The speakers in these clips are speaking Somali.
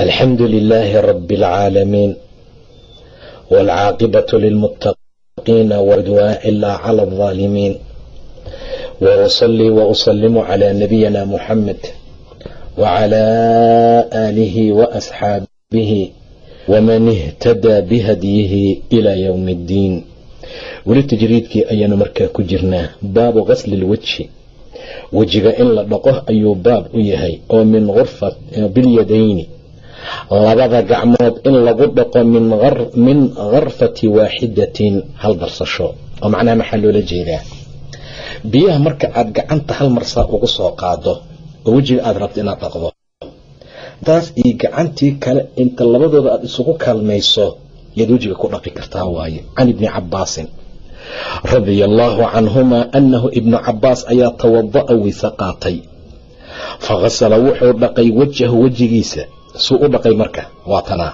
الحمد لله رب العالمين والعاقبة للمتقين وعدوان إلا على الظالمين وأصلي وأسلم على نبينا محمد وعلى آله وأصحابه ومن اهتدى بهديه إلى يوم الدين weli tajriidkii ayaanu markaa ku jirnaa baabu gasli lwejhi wejiga in la dhaqo ayuu baab u yahay oo min bilyadayni labada gacmood in lagu dhaqo min karfati waaxidatin hal darsasho oo macnaha maxaa loola jeedaa? Biyaha marka aad gacanta hal marsaa ugu soo qaado oo wejiga aad rabto inaad dhaqdo. Taas iyo gacantii kale inta labadooda aad isugu kaalmayso yaad wejiga ku dhaqi kartaa waaye. Can ibni cabaasin radia allaahu canhumaa annahu ibnu cabaas ayaa tawada'a weyse qaatay faghasala wuxuu dhaqay wajahu wejigiisa suu u dhaqay marka waa tanaa.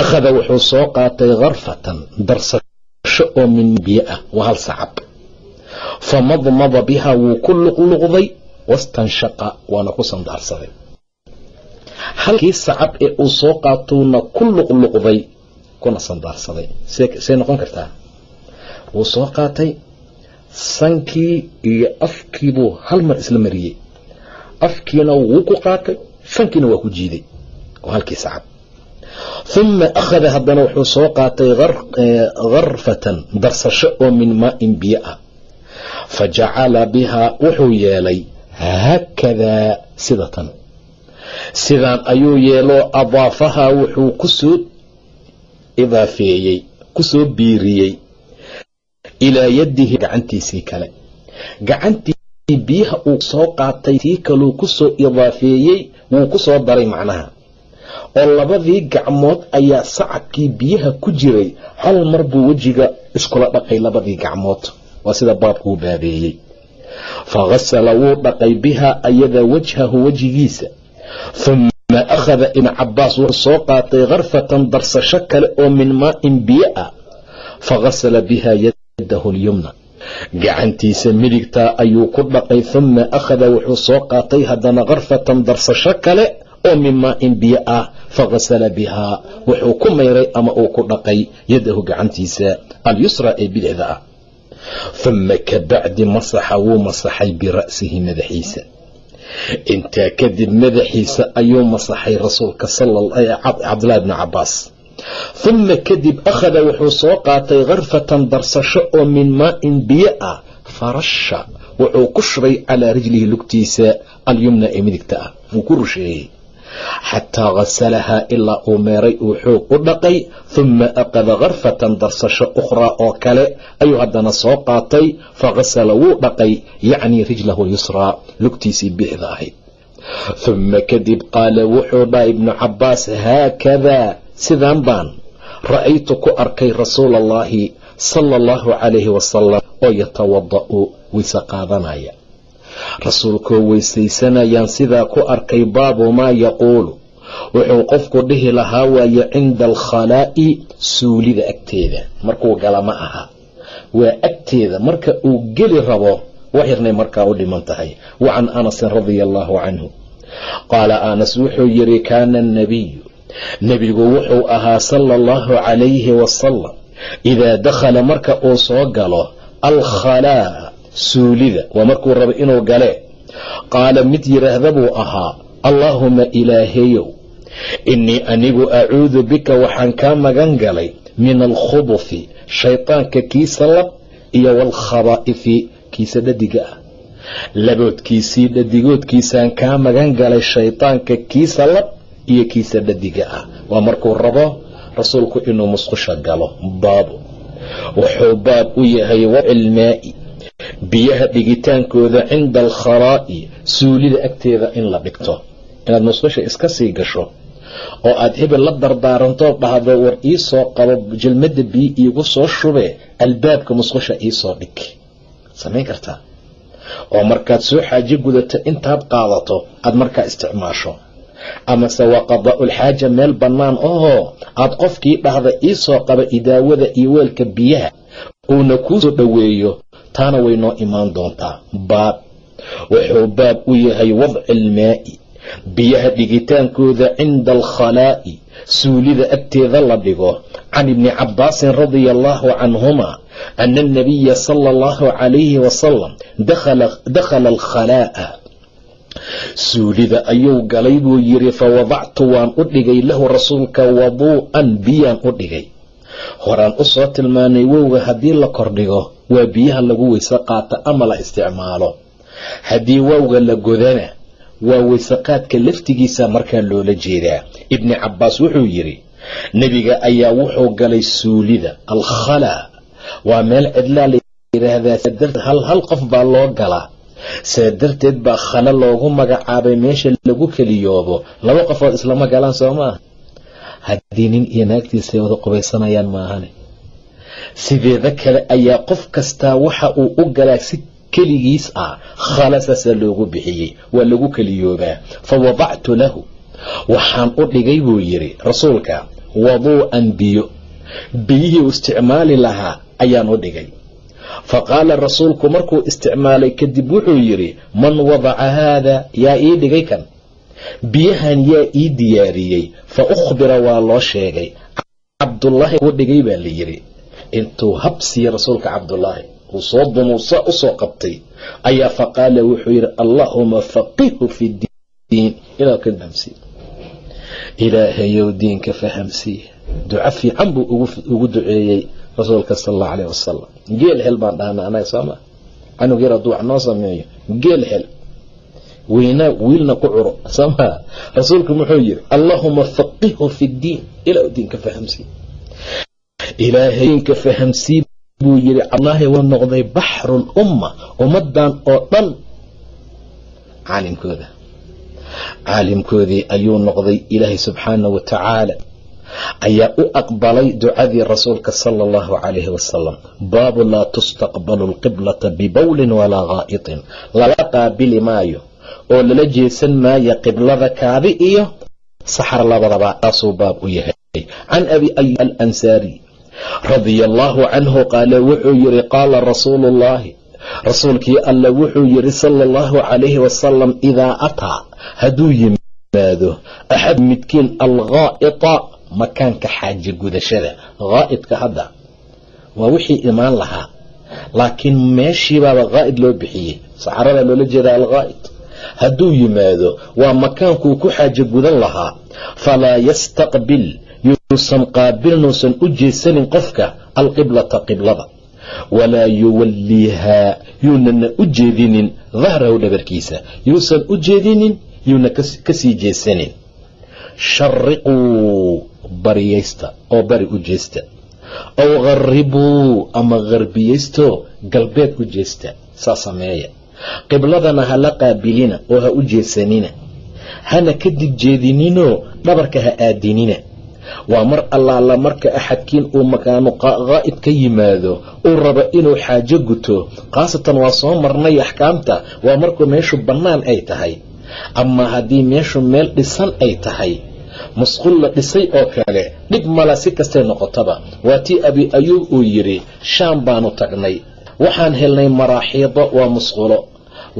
Akhada wuxuu soo qaatay karfatan darsasho oo min biyo ah waa hal sacab. Famadmada bihaa wuu ku luqluqday wastanshaqa waana ku sandaarsaday. Halkii sacab ee uu soo qaatuuna ku luqluqday kuna sandaarsaday. See noqon kartaa? Wuu soo qaatay sankii iyo afkiibuu hal mar isla mariyey. Afkiina wuu ku qaatay sankiina waa ku jiiday oo halkii uma akhada haddana wuxuu soo qaatay karfatan darsasho oo min maain biyo ah. Fa jacala bihaa wuxuu yeelay haakadaa sidatan sidaan ayuu yeeloo adaafahaa wuxuu ku soo idaafeeyey ku soo biiriyey ilaa yadihi gacantiisii kale. Gacantii biyaha uu soo qaatay tii kaluu ku soo idaafeeyey wuu ku soo daray macnaha oo labadii gacmood ayaa sacabkii biyaha ku jiray hal mar buu wejiga iskula dhaqay labadii gacmood. Waa sida baabkuu baabeeyey. Faghasala wuu dhaqay bihaa ayada wajhahu wejigiisa. Uma akhada ibn cabaas wuxuu soo qaatay karfatan darsasho kale oo min maain biyo ah faghasala biha yadahu lyumna gacantiisa midigtaa ayuu ku dhaqay uma akhada wuxuu soo qaatay haddana karfatan darsasho kale oo min maain biyo ah faghasala bihaa wuxuu ku mayray ama uu ku dhaqay yadahu gacantiisa alyusra ee bidixda ah. Uma kabacdi masaxa wuu masaxay bira'sihi madaxiisa. Intaa kadib madaxiisa ayuu masaxay rasuulka cabdulahi bni cabaas uma kadib akhada wuxuu soo qaatay karfatan darsasho oo min maain biyo ah farasha. Wuxuu ku shubay calaa rijlihi lugtiisa alyumna ee midigta ah. Wuu ku rusheeyey xataa hasalahaa ilaa uu meeray uu xoog u dhaqay uma aqada karfatan darsasho ukhraa oo kale ayuu haddana soo qaatay faghasala wuu dhaqay yacnii rijlahu lyusraa lugtiisii bixda ahayd uma kadib qaala wuxuu dhaha ibnu cabaas haakadaa sidaan baan ra'aytu ku arkay rasuula allaahi sala allahu calayhi wasalam oo yatawada'u weyse qaadanaya rasuulkoo weysaysanayaan sidaa ku arkay baabu maa yaquulu. Wuxuu qofku dhihi lahaa waaye cinda alkhalaa'i suulida agteeda. Markuu gala ma aha. Waa agteeda marka uu geli rabo wax yarnay markaa u dhiman tahay. Wa can anasin radia allaahu canhu. Qaala anas wuxuu yidhi kaana annabiyu nebigu wuxuu ahaa sala allahu calayhi wasalam idaa dakhala marka uu soo galo alkhalaa'a suulida waa markuu rabo inuu gale. Qaala mid yidhaahda buu ahaa allaahuma ilaahayow innii anigu acuudu bika waxaan kaa magan galay min alkhubufi shaydaanka kiisa lab iyo waalkhabaa'ifi kiisa dhadiga ah. Laboodkiisii dhadigoodkiisaan kaa magan galay shaydaanka kiisa lab iyo kiisa dhadiga ah. Waa markuu rabo rasuulku inuu musqusha galo baabu. Wuxuu baab u yahay wacilmaa'i biyaha dhigitaankooda cinda alkharaa'i suulida agteeda in la dhigto. Inaad musqusha iska sii gasho oo aad hebel la dardaarantood dhahdo war ii soo qabo jalmada biyo iigu soo shube albaabka musqusha iisoo dhig. Samayn kartaa oo markaad soo xaajo gudato intaad qaadato aad markaa isticmaasho. Amase waa qadaa-ulxaaja meel bannaan ohoo aad qofkii dhahda iisoo qaba idaawada iyo weelka biyaha uuna kuu soo dhoweeyo taana way noo imaan doontaa. Baab. Wuxuu baab u yahay wadci almaa'i biyaha dhigitaankooda cinda alkhalaa'i. Suulida agteeda la dhigo. Can ibni cabbaasin radia allaahu canhuma ana alnabiya sala allahu calayhi wasalam dakhala alkhalaa'a. Suulida ayuu galay buu yidhi fa wadactu waan u dhigay lahu rasuulka waduu'an biyaan u dhigay. Horaan u soo tilmaanay wowga haddii la kordhigo waa biyaha lagu weyse ama la isticmaalo. Haddii wowga la godana waa weyseqaadka laftigiisa markaa loola jeedaa. Ibni cabbaas wuxuu yidhi nebiga ayaa wuxuu galay suulida alkhalaa waa meel cidlaa la yidhaahdaa hal hal qof baa loo galaa saa darteed baa khalo loogu magacaabay meesha lagu keliyoobo. Laba qofood islama galaan soo maaha? Haddii nin iyo naagtiisa ay wada qubaysanayaan maahane sideeda kale ayaa qof kastaa waxa uu u galaa si keligiis ah khala saasaa loogu bixiyey waa lagu keliyoobaa. Fa wadactu lahu. Waxaan u dhigay buu yidhi rasuulka waduu'an biyo. Biyihii u isticmaali lahaa ayaan u dhigay. Fa qaala rasuulku markuu isticmaalay kadib wuxuu yidhi man wadaca haada yaa ii dhigay kan? Biyahan yaa ii diyaariyey. Fa ukhbira waa loo sheegay. Cabdullaahi kuu dhigay baa la yidhi intuu habsiiya rasuulka cabdullaahi uu soo dunuusa u soo qabtay ayaa faqaala wuxuu yidhi allaahuma faqihu fi diin. Ilaa ka fahamsiiye ilaahayow diinka fahamsiiye duco fiican buu ugu duceeyey rasuulka sal allahu alayh wasalam geel hel baan dhahna anaga sooma canug yar hadduu wax noo sameeyo. Geel hel. Weynaa wiilna ku curo sooma rasuulku muxuu yidhi allaahuma faqihu fi ddiin ilaa diinka fahamsiiye ilaahay diinka fahamsiiye buu yidhi cabdulaahi wuu noqday baxrul umma ummadan oo dhan. Caalimkooda. Caalimkoodii ayuu noqday ilaahay subxaanah wa tacaala. Ayaa u aqbalay ducadii rasuulka sala allahu calayhi wasalam baabu laa tustaqbalu lqiblata bibowlin walaa gaa'itin. Lala qaabili maayo. Oo lala jeesan maayo qiblada kaadi iyo saxar labadaba. Taasuu baab u yahay. Can abi ayub alansaari radia allaahu canhu qaala wuxuu yidhi qaala rasuulu ullaahi rasuulkii alla wuxuu yidhi sala allahu calayhi wasalam idaa ataa hadduu yimaado axad midkiin alghaa'ita makaanka xaaja gudashada. Ghaa'idka hadda waa wixii imaan lahaa laakiin meeshiibaaba ghaa'id loo bixiyey saxaradaa loola jeeda alghaa'id. Hadduu yimaado waa makaankuu ku xaajo gudan lahaa falaa yastaqbil yuusan qaabilnuusan u jeesanin qofka alqiblata qiblada. Walaa yuwalliihaa yuunana u jeedinin dahrahu dhabarkiisa. Yuusan u jeedinin yuuna ka sii jeesanin. Shariquu bariyaysta oo bari u jeesta. Aw gharibuu ama harbiyaysto galbeed u jeesta. Saa sameeya. Qibladana ha la qaabilina oo ha u jeesanina. Hana kadib jeedininoo dhabarka ha aadinina waa mar allaala marka axadkiin uu makaanu qaa'id ka yimaado uu rabo inuu xaajo guto. Khaasatan waa soo marnay axkaamta waa markuu meeshu bannaan ay tahay. Ama haddii meeshu meel dhisan ay tahay musqul la dhisay oo kale dhib mala si kastay noqotaba. Waa tii abi ayuub uu yidhi shaam baanu tagnay. Waxaan helnay maraaxiido waa musqulo.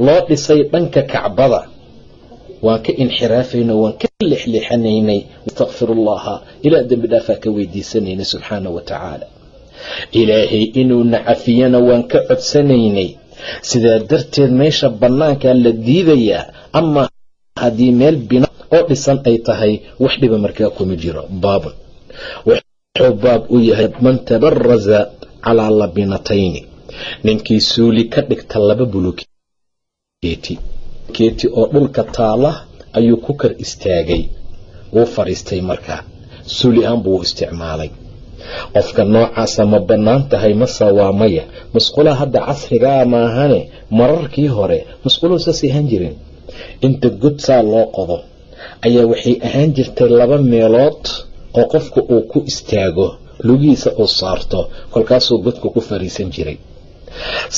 Loo dhisay dhanka kacbada waan ka inxiraafayno waan ka lexleexanaynay astakfirullaha ilaa dembi dhaafaa ka weydiisanaynay subxaana wa tacaala. Ilaahay inuuna cafiyana waan ka codsanaynay. Sidaa darteed meesha bannaankaa la diidayaa ama haddii meel bina oo dhisan ay tahay wax dhiba markaa kuma jiro. Baabun. Wuxuu baab u yahay man tabaraza calaa labinatayni. Ninkii suuli ka dhigta laba bulukeeti keeti oo dhulka taala ayuu ku kar istaagay. Wuu fadhiistay markaa suuli ahaan buu isticmaalay. Qofka noocaasa ma bannaan tahay mase waa maya. Musqulaha hadda casrigaa maahane mararkii hore musquluhu saas ahaan jirin. Inta god saa loo qodo ayaa waxay ahaan jirtay laba meelood oo qofku uu ku istaago lugihiisa uu saarto kolkaasuu godku ku fariisan jiray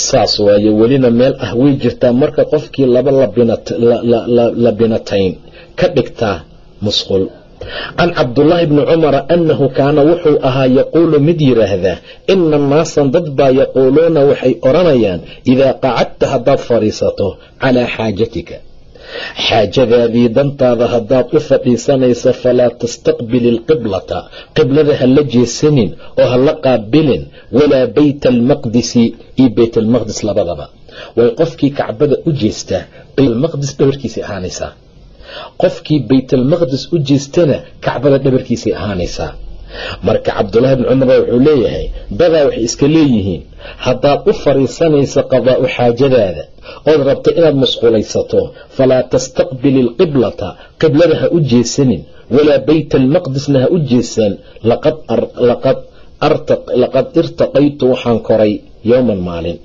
saas waaye welina meel ah way jirtaa marka qofkii laba labinatayn ka dhigtaa musqul. Can cabdullaahi bni cumara annahu kaana wuxuu ahaa yaquulu mid yidhaahdaa ina naasan dad baa yaquuluuna waxay odhanayaan idaa qacadta haddaad fadhiisato calaa xaajatika xaajadaadii dantaada haddaad u fadhiisanayso falaa tastaqbil ilqiblata qiblada ha la jeesanin oo ha la qaabilin walaa bayta almaqdisi iyo bayt almaqdis labadaba. Way qofkii kacbada u jeesta baytalmaqdis dhabarkiisay ahaanaysaa. Qofkii baytalmaqdis u jeestana kacbada dhabarkiisay ahaanaysaa marka cabdulaahi bni cumar wuxuu leeyahay dadaa waxay iska leeyihiin haddaad u fadhiisanayso qadaa'u xaajadaada ood rabto inaad musqulaysato falaa tastaqbil ilqiblata qiblada ha u jeesanin walaa bayta almaqdisna ha u jeesan laqad irtaqaytu waxaan koray yowman maalin.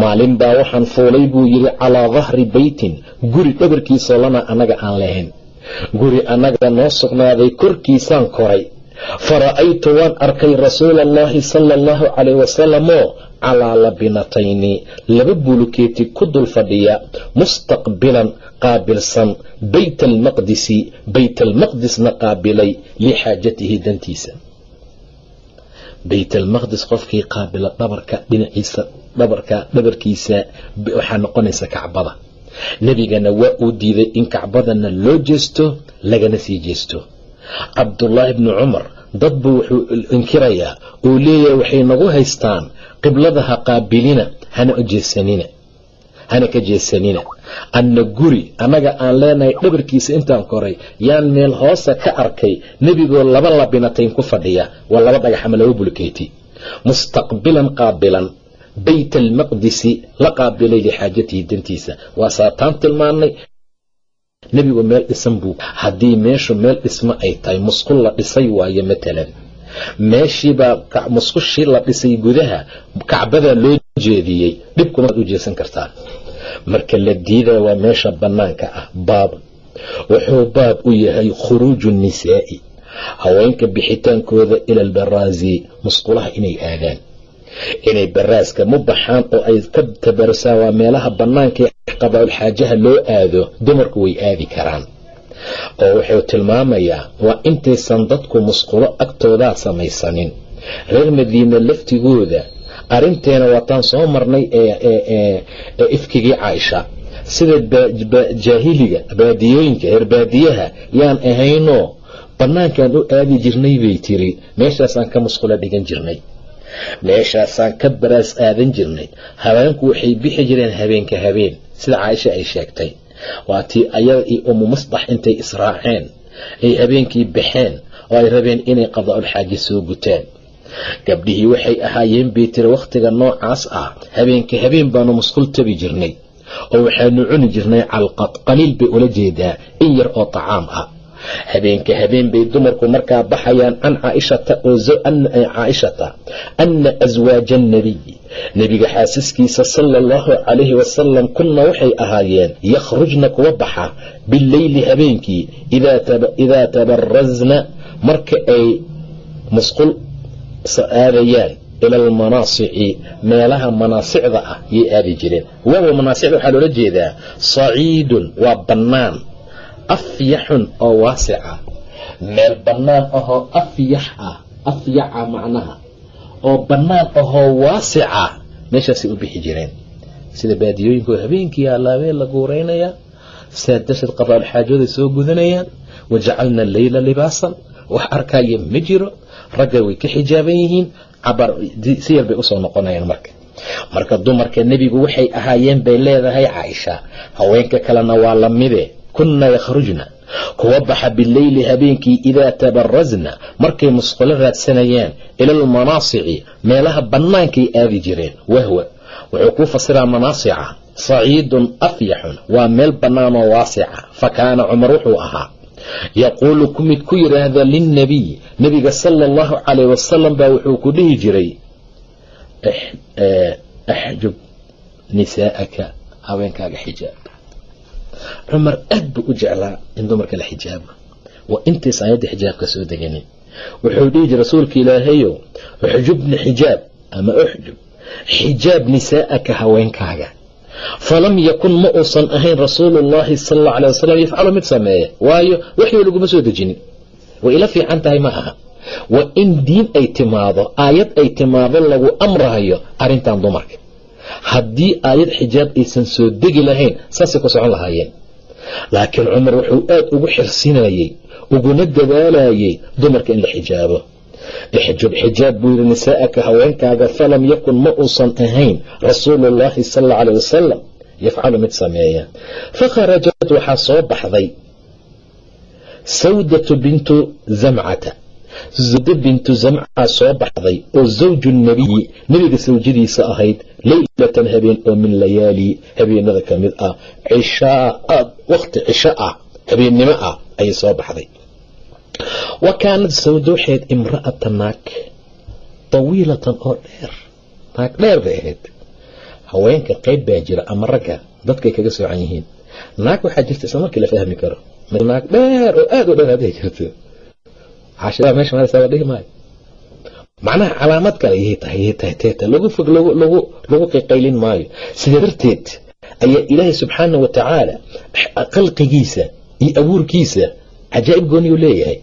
Maalin baa waxaan fuulay buu yidhi calaa dahri beytin guri dhabarkiisoo lana annaga aan lahayn. Guri annaga noo sugnaaday korkiisaan koray fara'aytu waan arkay rasuula allaahi sala allahu calayh wasalamoo calaa labinatayni laba bulukeeti ku dul fadhiya mustaqbilan qaabilsan bayt almaqdisi bayt almaqdisna qaabilay lixaajatihi dantiisa. Bayt almaqdis qofkii qaabila dhabarka dhinaciisa dhabarka dhabarkiisa waxaa noqonaysa kacbada. Nebigana waa uu diiday in kacbadana loo jeesto lagana sii jeesto cabdullaahi bni cumar dadbu wuxuu inkirayaa uu leeyahay waxay nagu haystaan qiblada ha qaabilina hana jeesanina hana ka jeesanina. Anna guri annaga aan leenahay dhabarkiisa intaan koray yaan meel hoosa ka arkay nebigoo laba labinatayn ku fadhiya waa laba dhagax ama laba bulkeeti. Mustaqbilan qaabilan bayt almaqdisi la qaabilay lixaajatihi dantiisa. Waa saataan tilmaanay nebigu meel dhisan buu haddii meeshu meel dhismo ay tahay musqul la dhisay waayo matalan meeshiibaa musqushii la dhisay gudaha kacbadaa loo jeediyey dhibkumaad u jeesan kartaa marka la diidaa waa meesha bannaanka ah baab. Wuxuu baab u yahay khuruuju nisaa'i haweenka bixitaankooda ila albaraazi musqulaha inay aadaan inay baraaska mu baxaan oo ay ka tabarasaan waa meelaha bannaanka ee qabaaul xaajaha loo aado dumarku way aadi karaan. Oo wuxuu tilmaamayaa waa intaysan dadku musqulo agtoodaa samaysanin. Reer madiine laftigooda arrinteena waataan soo marnay ee ifkigii caaisha. Sida jaahiliga baadiyooyinka reer baadiyaha yaan ahaynoo bannaankaan u aadi jirnay bay tiri. Meeshaasaan ka musqulo dhigan jirnay meeshaasaan ka baraas aadan jirnay haweenku waxay bixi jireen habeenka habeen sida caaisha ay sheegtay. Waa tii ayada iyo umu musdax intay israaceen ay habeenkii baxeen oo ay rabeen inay qadaa'ul xaaji soo gutaan gabdhihii waxay ahaayeen bay wakhtiga noocaas ah habeenka habeen baanu musqul tabi jirnay oo waxaanu cuni jirnay calqad qaliil bay ula jeedaa in yar oo tacaam ah habeenka habeen bay dumarku markaa baxayaan can caaishata caaishata ana aswaaja annabiyi nebiga xaasaskiisa sala allahu calayhi wasalam kunna waxay ahaayeen yakhrujna kuwa baxa bileyli habeenkii idaa tabarasna marka ay musqul aadayaan ila almanaasici meelaha manaasicda ah yay aadi jireen. Waawa manaasicda waxaa loola jeedaa saciidun waa bannaan afyaxun oo waasica. Meel bannaan ahoo afyax ah afyaca macnaha. Oo bannaan ahoo waasica meeshaasay u bixi jireen. Sida baadiyooyinkooda habeenkii allaabee la guuraynayaa saa darteed qadaal xaajooday soo gudanayaan wajacalna leyla libaasan wax arkaya ma jiro ragga way ka xijaaban yihiin cabar si yar bay u soo noqonayaan marka. Marka dumarka nebigu waxay ahaayeen bay leedahay caaisha haweenka kalena waa lamide kunna yakhrujna. Kuwa baxa bileyli habeenkii idaa tabarasna markay musqulo raadsanayaan ila almanaasici meelaha bannaankay aadi jireen wahwa. Wuxuu ku fasiraa manaasica saciidun afyaxun waa meel bannaanoo waasica. Fa kaana cumar wuxuu ahaa. Yaquulu ku mid ku yidhaahda linnabiy nebiga sala allahu calayh wasalam baa wuxuu ku dhihi jiray axjub nisaa'aka haweenkaaga xijaab cumar aad buu u jeclaa in dumarka la xijaabo. Waa intays aayadda xijaabka soo deganin wuxuu dhihi jira rasuulka ilaahayow uxjubni xijaab ama uxjub? Xijaab nisaa'aka haweenkaaga. Falam yakun ma uusan ahayn rasuulullaahi sal alla wasalam yafcalu mid sameeya. Waayo waxii laguma soo dejinin. Way ila fiican tahay ma aha. Waa in diin ay timaado aayad ay timaado lagu amrahayo arrintan dumarka haddii aayad xijaab aysan soo degi lahayn saasay ku socon lahaayeen. Laakiin cumar wuxuu aad ugu xirsinayey uguna dadaalayey dumarka in la xijaabo. Ixjub xijaab buu yidhi nisaa'aka haweenkaaga falam yakun ma uusan ahayn rasuulullaahi sal alla wasalam yafcalu mid sameeya. Fakharajat waxaa soo baxday. Sawdatu bintu zamcata sawda bintu zamca soo baxday oo zawju nabiyi nebiga sawjadiisa ahayd leylatan habeen oo min layaali habeenada ka mid ah cishaa wakhti cisho ah habeennimo ah ayay soo baxday. Wa kaanad sawda imra'ata naag tawiilatan oo dheer naag dheer bay ahayd. Haweenka qayb baa jira ama ragga dadkay kaga soocan yihiin. Naag waxaa jirta isla markii la fahmi karo. Naag dheer oo aada u dheer hadday jirto caashiraha meesha maraysaa dhihi maayo. Macnaha calaamad kale yay tahay yay tahay teeta lagu fog lagu lagu lagu qiqaylin maayo. Sidaa darteed ayaa ilaahay subxaana wa tacaala khalqigiisa iyo abuurkiisa cajaa'ib gooniyuu leeyahay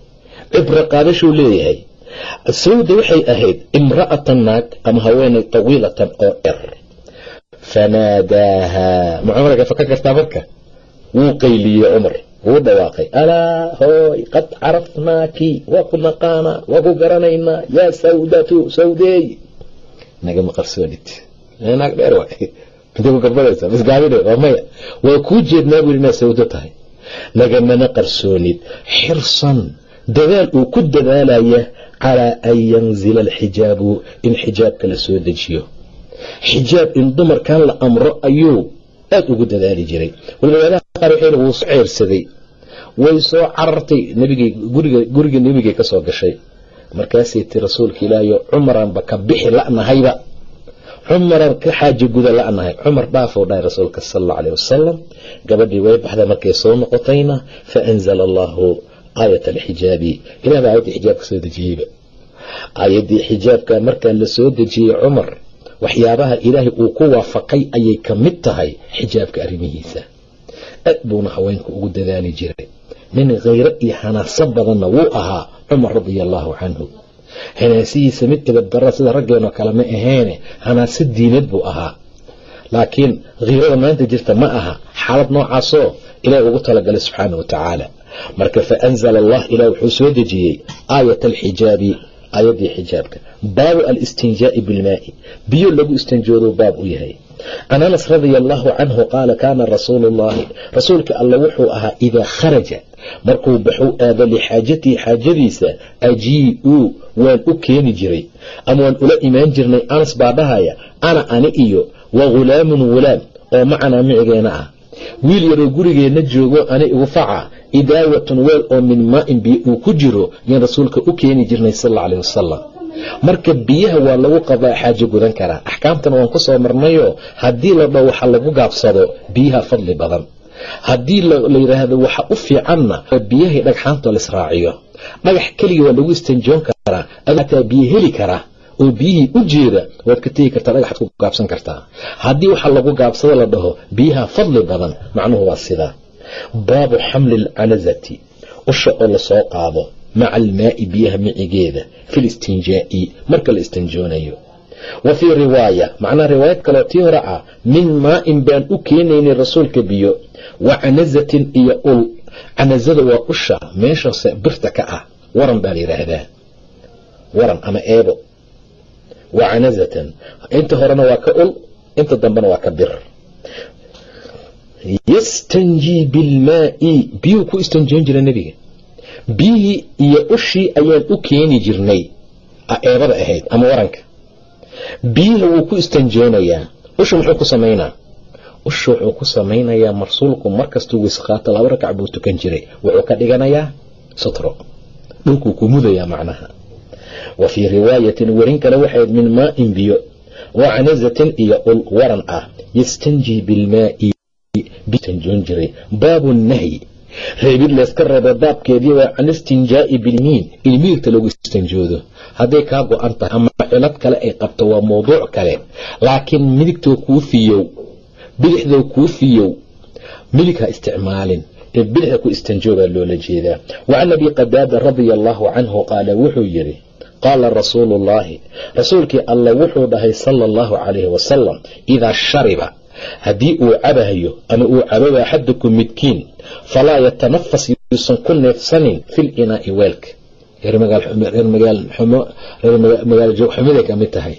cibro qaadashuu leeyahay. Sawda waxay ahayd imra'atan naag ama haweenay tawiilatan oo dher fanaadaaha ma cumarga faka kartaa marka? Wuu qayliyey cumar wuu dhawaaqay alaa hooy qad carafnaaki waa ku naqaanaa waa ku garanaynaa yaa sawdatu sawdeey. Nagama qarsoonid naag dheer waay. Intay ku garbadaysa misgaabine waa maya. Waa kuu jeednaa buu inaad sawdo tahay. Nagamana qarsoonid xirsan dadaal uu ku dadaalaya calaa an yanzila alxijaabu in xijaabka la dejiyo. Xijaab in dumarkan la amro ayuu aada ugu dadaali jiray. Walmadaalaha qaar waxay wuu ceersaday way soo carartay guriga nebigay ka soo gashay. Markaasay ti rasuulka ilaahayo cumaranba ka bixi la'nahayba. Cumaran ka xaajo guda la'nahay. Cumar dhaafou dhahay rasuulka sal alla wasalam gabadhii way baxday markay soo noqotayna fa anzala allahu aayat alxijaabi. Ilah baa xijaabka soo dejiyeyba aayaddii xijaabka markaa la dejiyey cumar waxyaabaha ilaahay uu ku waafaqay ayay ka mid tahay xijaabka arrimihiisa. Aad buuna haweenka ugu dadaali jiray nin khayro iyo hanaaso badanna wuu ahaa cumar radia allaahu canhu. Hanaasihiisa mid idabdara sida raggeenoo kale ma aheene hanaaso diinad buu ahaa. Laakiin khiirada maanta jirta ma aha xaalad noocaasoo ilaah ugu talagalay subxaana wa tacaala. Marka fa anzala allah ilah wuxuu soo dejiyey aayat alxijaabi aayaddii xijaabka. Baabu alistinjaa'i bilmaa'i. Biyo lagu istanjoodo baab u yahay. Can anas radia allaahu canhu qaala kaana rasuulu llaahi rasuulka alle wuxuu ahaa idaa kharaja markuu baxuu aado lixaajatihi xaajadiisa ajii-uu waan u keeni jiray ama waan ula imaan jirnay anas baa dhahaya ana ani iyo wa ghulaamun ghulaam oo macanaa micigeena ah. Wiil yaroo gurigeenna joogo ani igu faca idaawatun weel oo min maa-in biyo uu ku jiro yaan rasuulka u keeni jirnay sal alla aleh wasalam marka biyaha waa lagu qabaa xaajo gudan karaa axkaamtana waan ku soo marnayoo haddii la dhow waxa lagu gaabsado biyaha fadli badan haddii la yidhaahdo waxa u fiicanna biyahay dhagxaantoo laisraaciyo dhagax keliga waa lagu istanjoon karaa ataa biyo heli karaa. Oo biyihii u jeeda waad ka tegi kartaa dhagaxaad ku gaabsan kartaa. Haddii waxa lagu gaabsado la dhaho biyaha fadli badan macnuhu waa sidaa. Baabu xamli alcanazati usha oo la soo qaado maca almaa'i biyaha micigeeda fi listinjaa'i marka la istanjoonayo wa fii riwaaya macnaa riwaayad kaleo tii hore ah min maa-in baan u keenaynay rasuulka biyo wa canazatin iyo ul. Canazada waa usha meeshaase birta ka ah waran baa la yidhaahdaa. Waran ama eebo. Wa canazatan inta horena waa ka ul inta dambena waa ka bir. Yastanjii bilmaa'i biyuhu ku istanjoon jira nebiga. Biyihii iyo ushii ayaan u keeni jirnay eebada ahayd ama waranka biyiha wuu ku istanjoonayaa usha muxuu ku samaynaa usha wuxuu ku samaynayaa marsuulku markastuu wisqaato laba rakac buu tukan jiray. Wuxuu ka dhiganayaa sutro. Dhulkuu ku mudayaa macnaha. Wa fii riwaayatin werin kale waxayd min maa-in biyo wa canazatin iyo ul waran ah. Yastanjii bilmaa'i bitanjoon jiray. Baabu nahyi reebid layska reeba baabkeedii waa can istinjaa'i bilmiin ilmiigta lagu istanjoodo hadday kaa go-an tahay ama cilad kale ay qabto waa mawduuc kale laakiin midigtoo kuu fiyow bidixdoo kuu fiyow midig ha isticmaalin ee bidixda ku istanjoobaa loola jeedaa wacan abi qadaada radia allaahu canhu qaala wuxuu yidhi qaala rasuulu ullaahi rasuulkii alla wuxuu dhahay sala allahu calayhi wasalam idaa shariba haddii uu cabahayo ama uu cababa axadukum midkiin falaa yatanafas yuusan ku neefsanin fil inaa'i weelka reer joogxumiday ka mid tahay.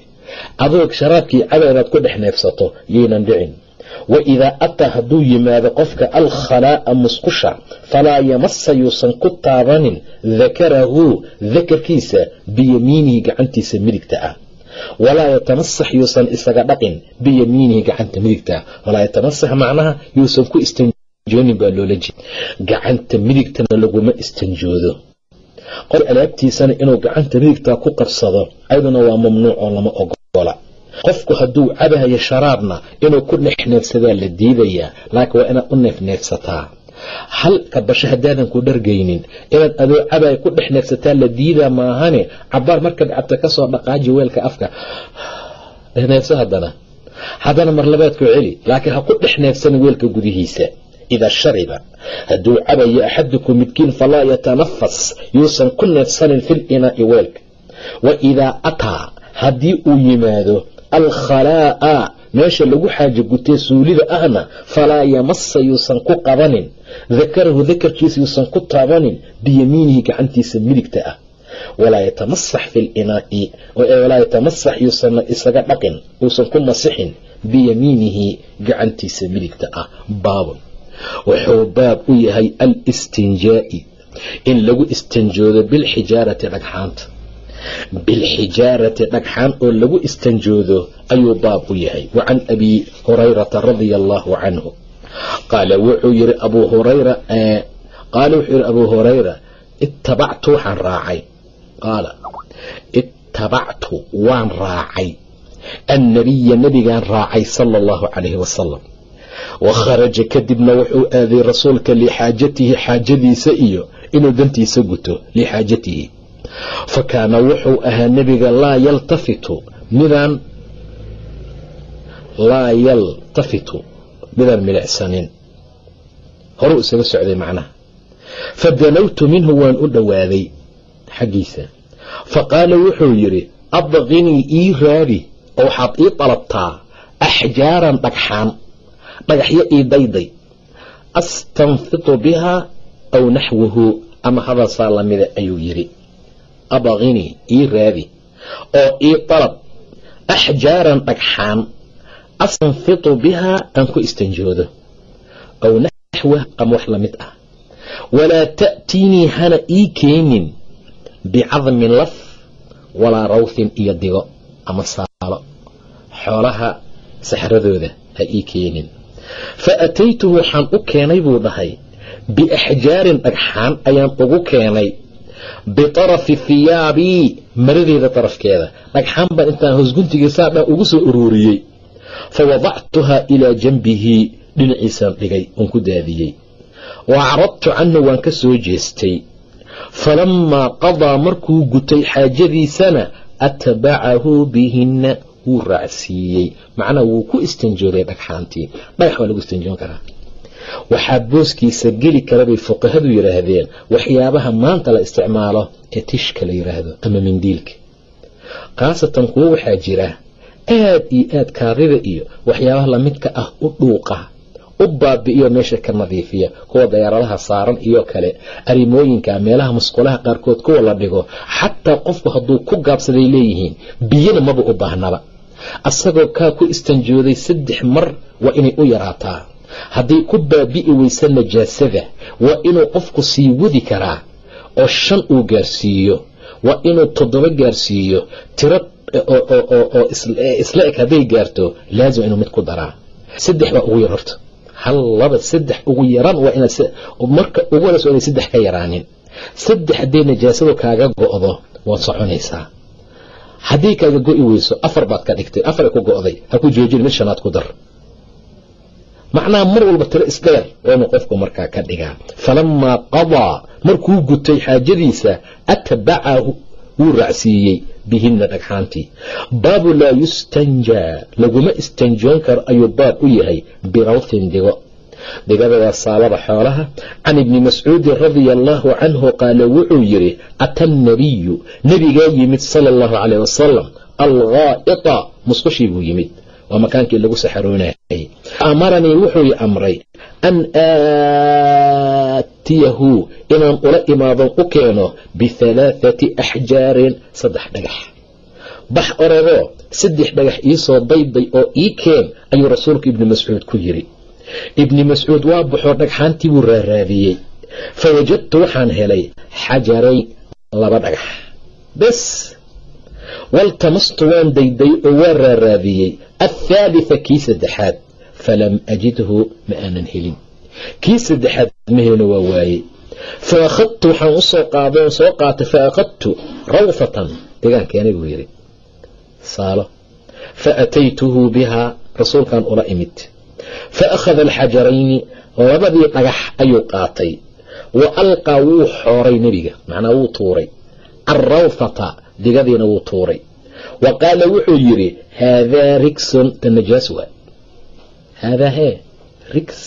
Adoog sharaabkii caba inaad ku dhex neefsato yaynan dhicin. Wa idaa ataa hadduu yimaado qofka alkhalaa'a musqusha falaa yamasa yuusan ku taabanin dakarahu dakarkiisa biyamiinihi gacantiisa midigta ah walaa yatamasax yuusan isaga dhaqin biyamiinihi gacanta midigta. Walaa yatamasax macnaha yuusan ku istanjoonin baa loola jeeda gacanta midigtana laguma istanjoodo. Qof alaabtiisana inuu gacanta midigtaa ku qabsado ayaduna waa mamnuuc oo lama ogola qofku hadduu cabahayo sharaabna inuu ku dhex neefsadaa la diidayaa laakiin waa inaad u neefneefsataa hal kabasho haddaadan ku dhargaynin? Inaad adoo cabaya ku dhex neefsataa la diidaa maahane? Cabaar markaad cabta ka soo dhaqaaji weelka afka. Neefso haddana. Haddana marlabaadku celi laakiin ha ku dhex neefsana weelka gudihiisa. Idaa shariba hadduu cabayo axadukum midkiin falaa yatanafas yuusan ku neefsanin fil inaa'i weelka. Wa idaa ataa haddii uu yimaado alkhalaa'a meesha lagu xaajo gutee suulida ahna falaa yamasa yuusan ku qabanin. Dakarahu dakarkiisa yuusan ku taabanin biyamiinihi gacantiisa midigta ah. Walaa yatamasax fi linaa'i walaa yatamasax yuusanna isaga dhaqin uusan ku masixin biyamiinihi gacantiisa midigta ah. Baabun. Wuxuu baab u yahay alistinjaa'i in lagu istanjoodo bilxijaarati dhagxaanta bilxijaarati dhagxaan oo lagu istanjoodo ayuu baab u yahay wa can abi hurayrata radia allaahu canhu qaala wuxuu yiri abuu hurayra qaala wuxuu yihi abuu hurayra ittabactu waxaan raacay qaala ittabactu waan raacay annabiya nabigaan raacay sala allahu calayhi wasalam wa kharaja kadibna wuxuu aaday rasuulka lixaajatihi xaajadiisa iyo inuu dantiisa guto lixaajatihi fa kaana wuxuu ahaa nebiga laa yaltafitu midaan laa yaltafitu midaan milicsanin. Horuu isaga socday macnaha. Fa danawtu minhu waan u dhowaaday xaggiisa. Fa qaala wuxuu yidhi adqinii ii raadi oo waxaad ii dalabtaa axjaaran dhagxaan dhagaxyo ii dayday. Astanfitu bihaa aw naxwahu ama hadalsaa lamida ayuu yidhi abaqinii ii raadi oo ii dalab axjaaran dhagxaan astanfitu bihaa aan ku istanjoodo aw naxwah ama wax la mid ah walaa ta'tiinii hana ii keenin bicadmin laf walaa rawthin iyo digo ama saalo xoolaha saxradooda ha ii keenin fa ataytuhu waxaan u keenay buu dhahay biaxjaarin dhagxaan ayaan ugu keenay bitarafi hiyaabii maradeeda darafkeeda dhagxaan baan intaan hoosguntigiisaa dhan ugu soo uruuriyey fa wadactuhaa ilaa janbihi dhinaciisaan dhigay oon ku daadiyey wa acradtu canhu waan ka soo jeestay falammaa qadaa markuu gutay xaajadiisana atbacahu bihinna wuu raacsiiyey macnaha wuu ku istanjooday dhagxaantii dhagax waa lagu istanjoon karaa waxaa booskiisa geli kara bay fuqahadu yidhaahdeen waxyaabaha maanta la isticmaalo ee tishka la yidhaahdo ama mindiilka khaasatan kuwo waxaa jira aad iyo aad kaarida iyo waxyaabaha lamidka ah u dhuuqa u baabi'iyo meesha ka nadiifiya kuwa dayaaradaha saaran iyo kale. Arrimooyinka meelaha musqulaha qaarkood kuwa la dhigo xataa qofku hadduu ku gaabsaday leeyihiin biyana maba u baahnaba asagoo kaa ku istanjooday saddex mar waa inay u yaraataa hadday ku baabi'i weysa najaasada waa inuu qofku sii wadi karaa oo shan uu gaarsiiyo waa inuu toddoba gaarsiiyo tiro oo isla eg hadday gaarto laazim inuu mid ku daraa. Saddex baa ugu yar horta hal laba saddex ugu yaran waa inaad marka ugu horeys waa inay saddex ka yaraanin. Saddex hadday najaasadu kaaga go'do waad soconaysaa. Haddii kaaga go'i weyso afar baad ka dhigtay afar ku go'day ha ku joojin mid shanaad ku dar macnaha mar walba tiro isdheer waa inuu qofku markaa ka dhigaa. Falamaa qadaa markuu gutay xaajadiisa atbacahu wuu raacsiiyey bihina dhagxaantii. Baabu laa yustanjaa laguma istanjoon karo ayuu baab u yahay birawthin digo digada waa saalada xoolaha can ibni mascuudin radia allaahu canhu qaala wuxuu yidhi ata annabiyu nebigaa yimid sala allahu caleyh wasalam alghaa'ita musqushii buu yimid waa makaankii lagu saxaroonayay. Amaranii wuxuu i amray an aatiyahu inaan ula imaadon u keeno bihalaathati axjaarin saddex dhagax. Bax oragoo saddex dhagax iisoo dayday oo ii keen ayuu rasuulku ibni mascuud ku yidhi. Ibni mascuud waa baxoo dhagxaantii buu raaraadiyey. Fa wajadtu waxaan helay xajaray laba dhagax. Bes waltamastu waan dayday oo waa raaraadiyey athaalitha kii saddexaad falam ajidhu ma aanan helin kii saddexaad mahena waa waayey fa waxaan u soo qaaday oo soo qaatay fa akhadtu rawfatan deegaankeenay buu yidhi saalo fa ataytuhu bihaa rasuulkan ula imid fa akhada alxajarayni labadii dhagax ayuu qaatay wa alqaa wuu xooray nebiga macnaa wuu tuuray alrawfata digadiina wuu tuuray. Wa qaala wuxuu yidhi haadaa rigsun ta najaas waa. Haadaa hee rigs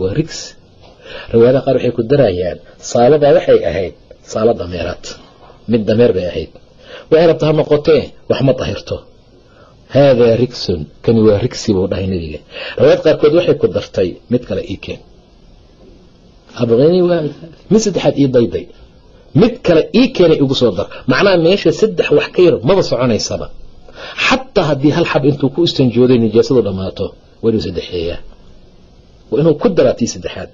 waa rigs riwaayadaha qaar waxay ku darayaan saaladaa waxay ahayd saalo dameeraad mid dameer bay ahayd. Waxay rabta ha noqotee wax ma dahirto haadaa rigsun kani waa rigsi buu dhahay nebiga. Riwaayad qaarkood waxay ku dartay mid kale ii keen. Mid saddexaad ii dayday mid kale ii keenay igu soo dar. Macnaha meesha saddex wax ka yar maba soconaysaba. Xataa haddii hal xab intuu ku istanjooday nijaasadu dhammaato waa inuu saddexeeyaa. Waa inuu ku daraa tii saddexaad.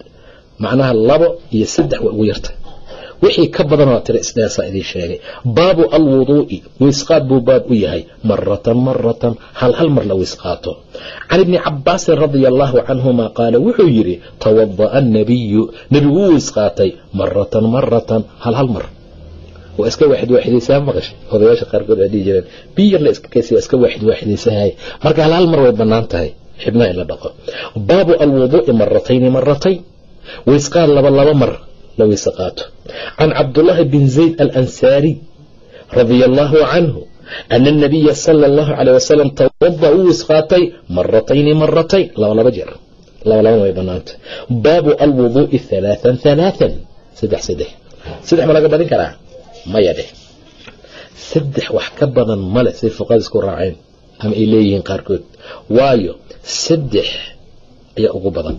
Macnaha labo iyo saddex waa ugu yarta wixii ka badan waa tira isdheesaa idiin sheegay? Baabu alwuduu'i wiisqaad buu baab u yahay maratan maratan hal hal mar la wiisqaato can ibni cabaasin radia allaahu canhuma qaala wuxuu yidhi tawada'a annabiyu nebigu wuu wiisqaatay maratan maratan hal hal mar. Iska waaxid waaxidaysaa maqash odayaasha qaarkood waa dhihi jireen biyar la iska kaysa iska waaxid waaxidaysahay marka hal mar way bannaan tahay xibnaha in la dhaqo. Baabu alwuduu'i maratayni maratayn wiisqaad laba laba mar la weyse qaato can cabdullaahi bin zayd alansaariy radia allaahu canhu ana anabiya sala allahu caleyh wasalam tawada uu wisqaatay maratayni maratayn laba laba jeer laba labana way banaanta baabu alwuduu'i halaathan halaathan saddex saddex saddex ma laga badin karaa maya dheh saddex wax ka badan male say fuqada isku raaceen ama ay leeyihiin qaarkood waayo saddex ayaa ugu badan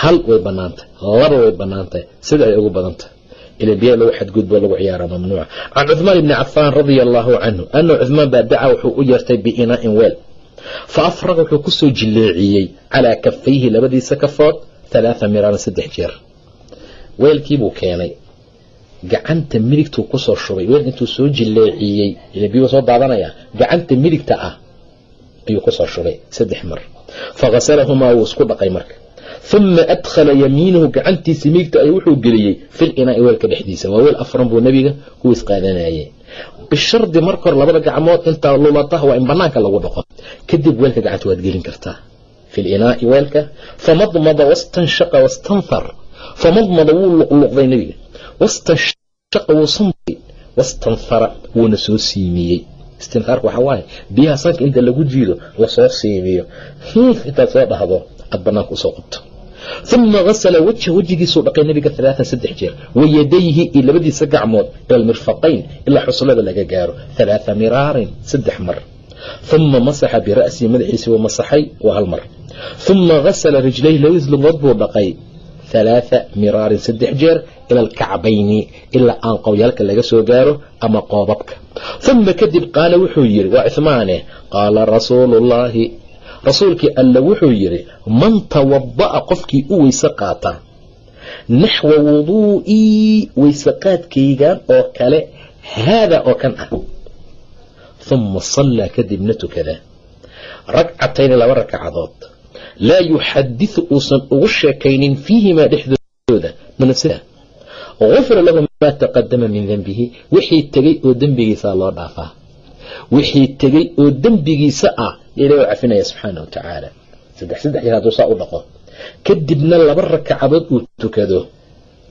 hal way banaantahay laba way banaantahay saddex ay ugu badantahay ila biya lagu xadgudbo lagu ciyaara mamnuuca can cuثmaan ibni cafaan radia allaahu canhu ana cuثmaan baa daca wuxuu u yeertay biinaa'in weel. Fa afraqa wuxuu ku soo jileeciyey calaa kafayhi labadiisa kafood halaaa miraaran saddex jeer. Weelkiibuu keenay. Gacanta midigtuu ku soo shubay. Weel intuu soo jileeciyey ila biyu soo daadanaya gacanta midigta ah ayuu ku soo shubay saddex mar. Faghasalahumaa wuu isku dhaqay marka uma adkhala yamiinahu gacantiisa miigta ay wuxuu geliyey fil weelka dhexdiisa. Waa weel afran buu nebiga ku isqaadanayay bishardi marka hore labada gacmood intaa lulataha waa in banaanka lagu dhaqo. Kadib weelka gacanta waad gelin kartaa. Fi weelka famadmada wastanshaqa wastanthar famadmada wuu luqluqday nebiga. Wastanshaqa wuu sanday wastanthara wuuna soo siimiyey. Istinhaarka waxaa waaye biyaha sanka inta lagu jiido la soo siimiyo. Intaad soo dhahdo aad banaanka u soo qabto uma gasala wajha wejigiisuu dhaqay nabiga alaaan saddex jeer wayadayhi iyo labadiisa gacmood ila almirfaqayn ilaa xuslada laga gaaro alaaa miraarin saddex mar uma masaxa bira'sihi madaxiisii wuu masaxay waa hal mar uma gasala rijlayhi labadiis lugood buu dhaqay alaaa miraarin saddex jeer ila alkacbayni ilaa aan qowyaalka laga soo gaaro ama qoobabka uma kadib qaala wuxuu yidhi waa cuhmaane qaala rasuulullaahi rasuulkii alla wuxuu yidhi man tawada'a qofkii u weyse qaata naxwa wuduu'ii weyseqaadkaygan oo kale haadaa oo kan ah. Uma sallaa kadibna tukada. Ragcatayni laba ragcadood laa yuxadiثu uusan ugu sheekaynin fiihimaa dhexdooda. Gufira lahu maa taqadama min denbihi wixii tegey oo dembigiisaa loo dhaafaa. Wixii tegey oo dembigiisa ah ila waa cafinaya subxaana wa tacaala. Saddex saddex jeer hadduu saa u dhaqo. Kadibna laba rakacadood uu tukado.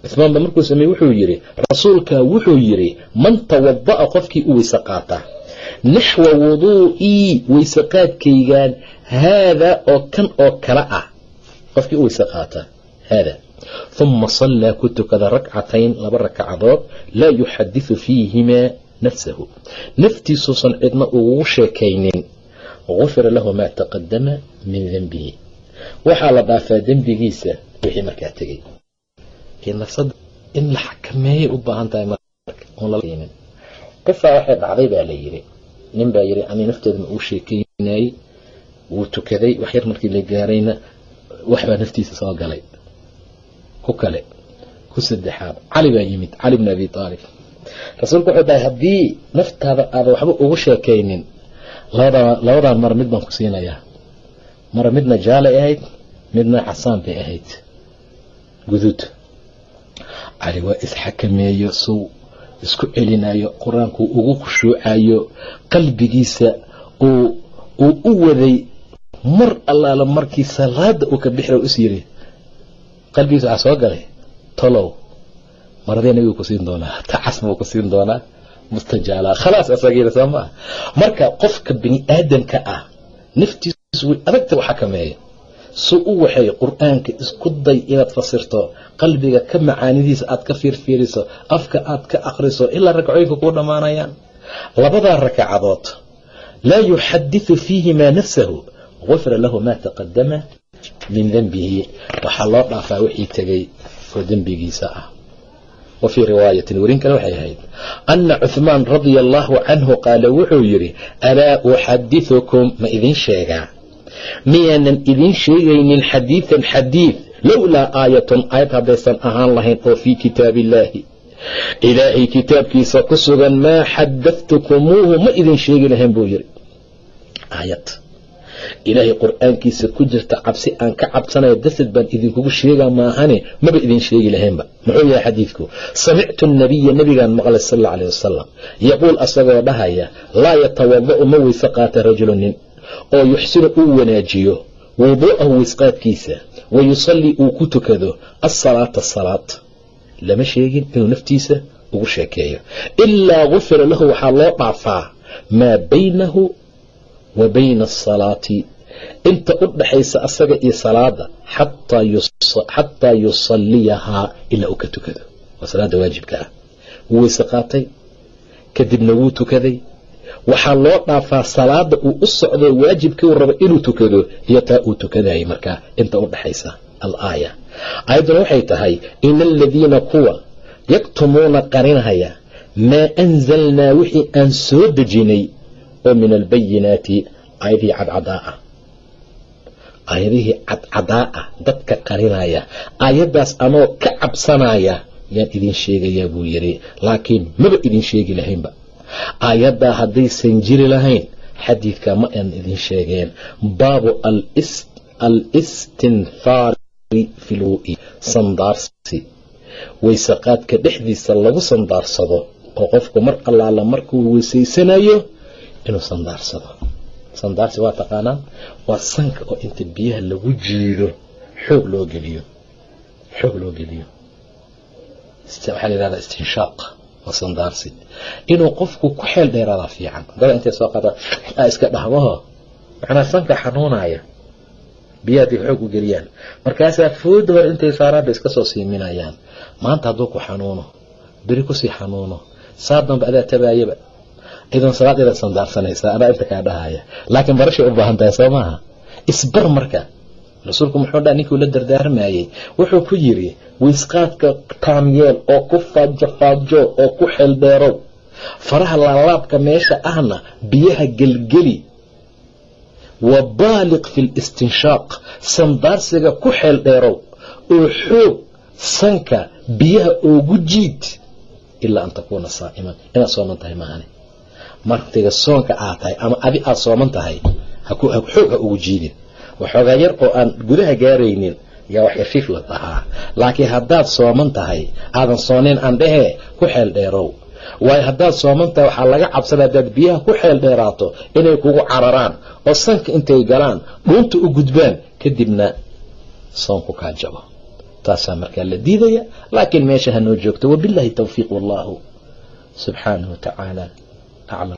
Cuhmaan ba markuu sameeye wuxuu yidhi rasuulka wuxuu yidhi man tawada'a qofkii u weyse qaata. Naxwa wuduu'ii weyseqaadkaygaan haadaa oo kan oo kale ah qofkii u weyse qaata. Haada. Huma sallaa ku tukada rakcatayn laba rakacadood laa yuxadiثu fiihimaa nafsahu. Naftiisuusan cidna ugu sheekaynin gufira lahu maa taqadama min denbihi waxaa la dhaafaa dembigiisa wixii markaa tegey nafsada in la xakameeyay u baahan tahay qisaa waxay dhacday baa la yiri nin baa yiri ani nafteeda ma uu sheekeynayey wuu tukaday wax yar markii la gaarayna waxbaa naftiisa soo galay ku kale ku saddexaad cali baa yimid cali bn abi aalib rasuulku wuxuu dhahay haddii naftaada aada waxba ugu sheekaynin labadan mar mid baan ku siinayaa. Mara midna jaalay ahayd midna casaan bay ahayd. Guduud. Cali waa isxakameeyo suu isku celinayo qur'aanku ugu khushuucayo qalbigiisa uu uu u waday mar allaala markii salaada uu ka bixira is yiri qalbigiisa waxaa soo galay tolow maradee nabigu ku siin doonaa tacas buu ku siin doonaa mustajaala marka qofka bini aadamka ah naftiisu way adagta u xakameeya su u waxay qur'aanka isku day inaad fasirto qalbiga ka macaanidiisa aad ka fiirfiiriso afka aad ka akriso ilaa rakcooyinka kuu dhammaanayaan. Labadaa rakacadood laa yuxadiثu fiihimaa nafsahu gufira lahu maa taqadama min denbihi waxaa loo dhaafaa wixii tegay oo dembigiisa ah wa fii riwaayatin werin kale waxay ahayd. Ana cuhmaan radia allaahu canhu qaala wuxuu yidhi alaa uxadiukum ma idin sheegaa? Miyaanan idin sheegaynin xadiidan xadiid lowlaa aayatun aayad haddaysan ahaan lahayn oo fii kitaabi illaahi ilaahay kitaabkiisa ku sugan maa xadadtukumuuhu ma idin sheegi lahayn buu yidhi. Aayad ilaahay qur'aankiisa ku jirta cabsi aan ka cabsanayo dasad baan idinkugu sheegaa maahane maba idin sheegi lahaynba. Muxuu yahay xadiidku? Samictu nabiya nabigaan maqlay sal alla aleh wasalam yaquul asagoo dhahaya laa yatawada'u ma weyse qaata rajulu nin. Oo yuxsinu uu wanaajiyo wuduu'ahu weysqaadkiisa wa yusallii uu ku tukado asalaata salaad lama sheegin inuu naftiisa ugu sheekeeyo. Ilaa gufira lahu waxaa loo dhaafaa maa baynahu wa bayna asalaati inta u dhaxaysa asaga iyo salaada xataa yusalliyahaa ilaa uu ka tukado. Waa salaada waajibka ah. Wuu weyse qaatay kadibna wuu tukaday. Waxaa loo dhaafaa salaada uu u socdo waajibkii uu rabo inuu tukado iyo taa uu tukadayay markaa inta u dhaxaysa alaaya aayadduna waxay tahay ina aladiina kuwa yaktumuuna qarinhaya maa anzalnaa wixii aan soo dejinay oo min albayinaati aayadihii cadcadaa ah. Aayadihii cadcadaa ah dadka qarinaya aayaddaas anoo ka cabsanaya yaan idin sheegayaa buu yidhi laakiin maba idin sheegi lahaynba. Aayaddaa haddaysan jiri lahayn xadiidka ma aan idin sheegeen. Baabu alistinfaari fi lwu'i sandaarsi. Weysaqaadka dhexdiisa lagu sandaarsado oo qofku mar allaala markuu weysaysanayo inuu sandaarsado sandaarsi waa taqaanaan waa sanka oo inta biyaha lagu jiido xoog loo geliyo. Xoog loo geliyo. Waxaa la yihahdaa istinshaaq waa sandaarsi inuu qofku ku xeel dheeraada fiican. Dada intay soo qaada iska dhahmaho macnaa sanka xanuunaya biyaha haday xoog u geliyaan. Markaasaa fooda hore intay saaraanba iska soo siiminayaan. Maanta hadduu ku xanuuno beri ku sii xanuuno saa danba adaa tabaayaba idan salaad inaad sandaarsanaysaa anaa inta kaa dhahaya. Laakiin barashay u baahan tahay soo maaha. Isbar marka. Rasuulku muxuu dha ninkuu la dardaarmayey. Wuxuu ku yidhi wiisqaadka taamyeel oo ku faajo faajo oo ku xeeldheerow faraha laalaabka meesha ahna biyaha gelgeli wa baaliq fi listinshaaq sandaarsiga ku xeel dheerow oo xoog sanka biyaha oogu jiid ilaa an takuuna saa'iman. Inaad sooman tahay maahane martiga soonka aad tahay ama adi aad sooman tahay xoog ha ugu jiidin. Waxoogaa yar oo aan gudaha gaaraynin yaa wax yafiif la dhahaa laakiin haddaad sooman tahay aadan soonayn aan dhehee ku xeel dheerow. Waayo haddaad soomantahay waxaa laga cabsada haddaad biyaha ku xeel dheeraato inay kugu cararaan oo sanka intay galaan dhuunta u gudbaan kadibna soonku kaa jabo. Taasaa markaa la diidaya laakiin meesha hanoo joogto. Wabillahi towfiiq wallahu subxaanahu wa tacaala taclam